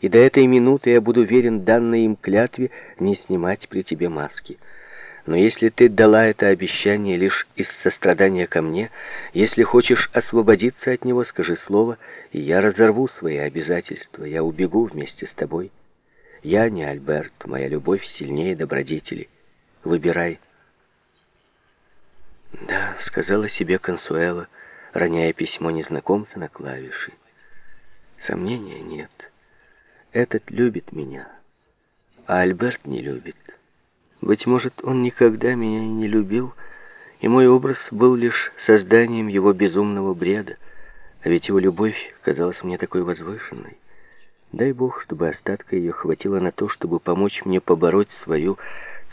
и до этой минуты я буду верен данной им клятве не снимать при тебе маски. Но если ты дала это обещание лишь из сострадания ко мне, если хочешь освободиться от него, скажи слово, и я разорву свои обязательства, я убегу вместе с тобой. Я не Альберт, моя любовь сильнее добродетели. Выбирай. Да, сказала себе Консуэла, роняя письмо незнакомца на клавиши. Сомнения нет. Этот любит меня, а Альберт не любит. Быть может, он никогда меня и не любил, и мой образ был лишь созданием его безумного бреда, а ведь его любовь казалась мне такой возвышенной. Дай Бог, чтобы остатка ее хватило на то, чтобы помочь мне побороть свою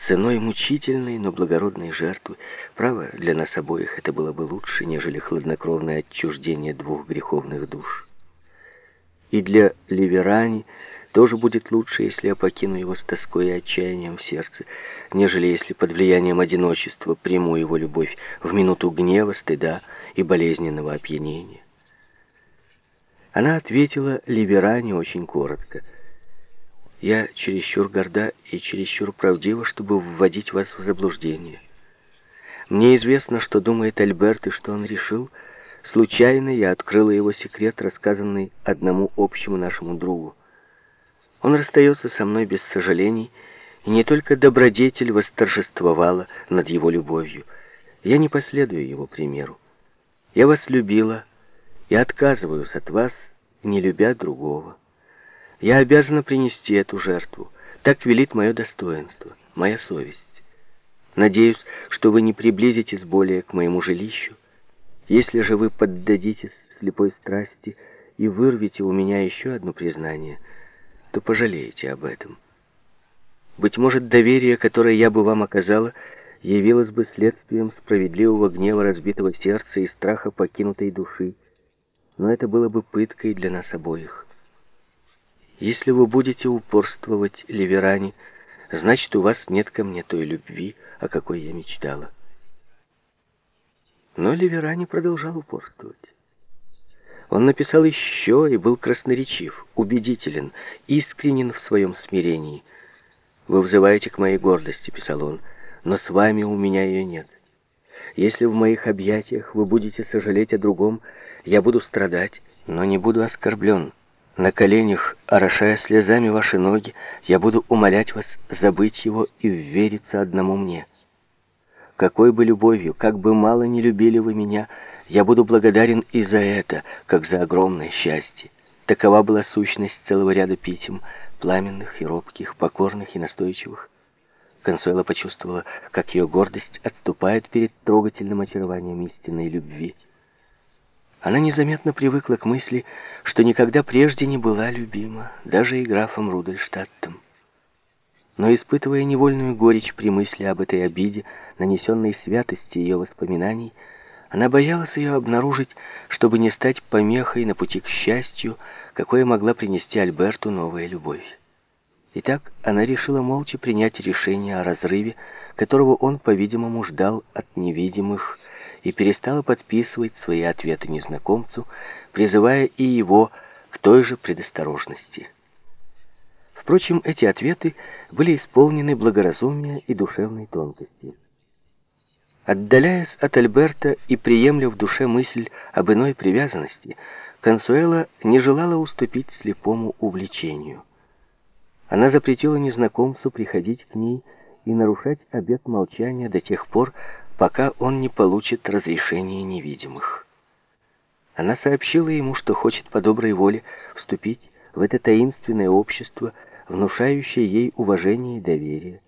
ценой мучительной, но благородной жертвы. Право, для нас обоих это было бы лучше, нежели хладнокровное отчуждение двух греховных душ. И для Ливерани тоже будет лучше, если я покину его с тоской и отчаянием в сердце, нежели если под влиянием одиночества приму его любовь в минуту гнева, стыда и болезненного опьянения. Она ответила Ливеране очень коротко. «Я чересчур горда и чересчур правдива, чтобы вводить вас в заблуждение. Мне известно, что думает Альберт и что он решил. Случайно я открыла его секрет, рассказанный одному общему нашему другу. Он расстается со мной без сожалений, и не только добродетель восторжествовала над его любовью. Я не последую его примеру. Я вас любила и отказываюсь от вас, не любя другого. Я обязана принести эту жертву. Так велит мое достоинство, моя совесть. Надеюсь, что вы не приблизитесь более к моему жилищу. Если же вы поддадитесь слепой страсти и вырвете у меня еще одно признание — то пожалеете об этом. Быть может, доверие, которое я бы вам оказала, явилось бы следствием справедливого гнева разбитого сердца и страха покинутой души, но это было бы пыткой для нас обоих. Если вы будете упорствовать, Ливерани, значит, у вас нет ко мне той любви, о какой я мечтала. Но Ливерани продолжал упорствовать. Он написал еще и был красноречив, убедителен, искренен в своем смирении. «Вы взываете к моей гордости», — писал он, — «но с вами у меня ее нет. Если в моих объятиях вы будете сожалеть о другом, я буду страдать, но не буду оскорблен. На коленях, орошая слезами ваши ноги, я буду умолять вас забыть его и вериться одному мне. Какой бы любовью, как бы мало не любили вы меня, — я буду благодарен и за это, как за огромное счастье. Такова была сущность целого ряда писем, пламенных и робких, покорных и настойчивых. Консуэла почувствовала, как ее гордость отступает перед трогательным очарованием истинной любви. Она незаметно привыкла к мысли, что никогда прежде не была любима, даже и графом Рудольштадтом. Но, испытывая невольную горечь при мысли об этой обиде, нанесенной святости ее воспоминаний, она боялась ее обнаружить, чтобы не стать помехой на пути к счастью, какое могла принести Альберту новая любовь. Итак, она решила молча принять решение о разрыве, которого он, по-видимому, ждал от невидимых, и перестала подписывать свои ответы незнакомцу, призывая и его к той же предосторожности. Впрочем, эти ответы были исполнены благоразумия и душевной тонкости. Отдаляясь от Альберта и приемля в душе мысль об иной привязанности, Консуэла не желала уступить слепому увлечению. Она запретила незнакомцу приходить к ней и нарушать обет молчания до тех пор, пока он не получит разрешения невидимых. Она сообщила ему, что хочет по доброй воле вступить в это таинственное общество, внушающее ей уважение и доверие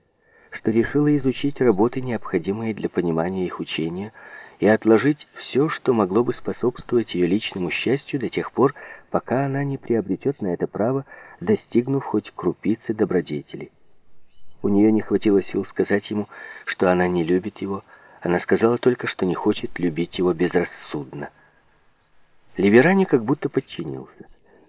что решила изучить работы, необходимые для понимания их учения, и отложить все, что могло бы способствовать ее личному счастью до тех пор, пока она не приобретет на это право, достигнув хоть крупицы добродетели. У нее не хватило сил сказать ему, что она не любит его, она сказала только, что не хочет любить его безрассудно. Ливерани как будто подчинился,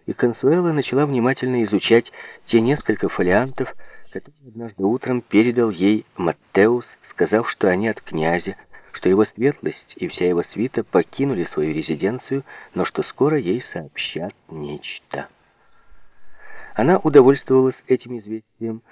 и Консуэла начала внимательно изучать те несколько фолиантов, который однажды утром передал ей Маттеус, сказав, что они от князя, что его светлость и вся его свита покинули свою резиденцию, но что скоро ей сообщат нечто. Она удовольствовалась этим известием,